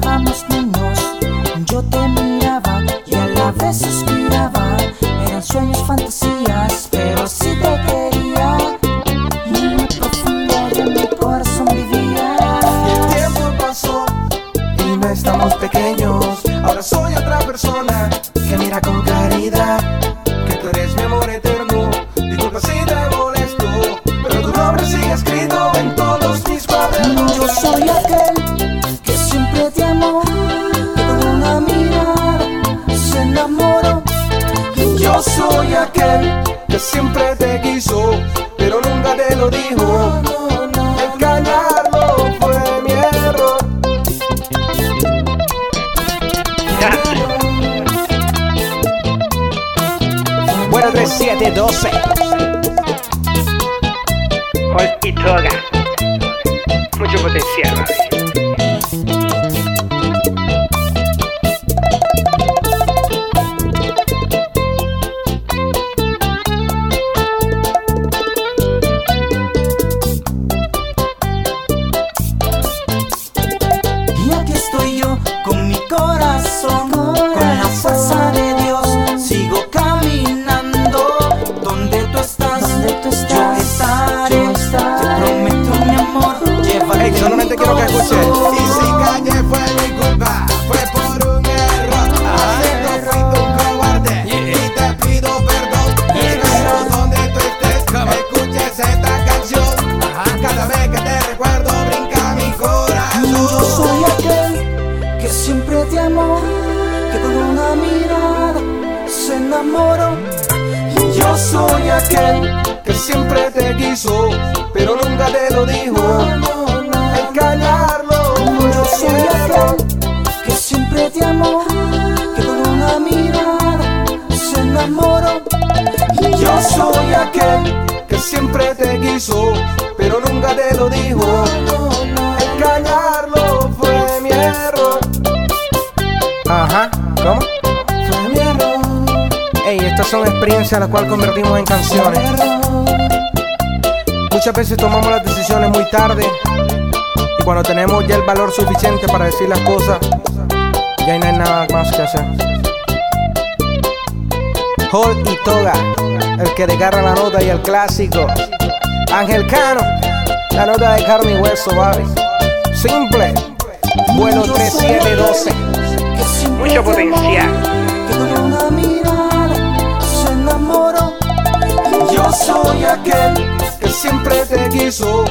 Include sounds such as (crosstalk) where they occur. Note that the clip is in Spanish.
Jugábamos niños, yo te miraba y a la vez suspiraba. Eran sueños, fantasías, pero sí te quería. Y en el profundo de mi corazón vivía. El tiempo pasó y no estamos pequeños. Ahora soy otra persona. Yo soy aquel que siempre te quiso, pero nunca te lo dijo. Engañarlo fue mi error. (laughs) Bueno, 3712. Hulk y Toga. Mucho potencial, que con una mirada se enamoró. Yo soy aquel que siempre te quiso, pero nunca te lo dijo. Engañarlo Yo fue soy aquel que siempre te amó, que con una mirada se enamoró. Yo soy aquel que siempre te quiso, pero nunca te lo dijo. Ajá, ¿cómo? Fue. Ey, estas son experiencias las cuales convertimos en canciones. Muchas veces tomamos las decisiones muy tarde y cuando tenemos ya el valor suficiente para decir las cosas, ya no hay nada más que hacer. Hall y Toga, el que desgarra la nota y el clásico. Ángel Cano, la nota de carne y hueso, baby. Simple, vuelo 3712. que siempre Mucho te amó, potencial. una mirada se enamoró. Yo soy aquel que siempre te quiso,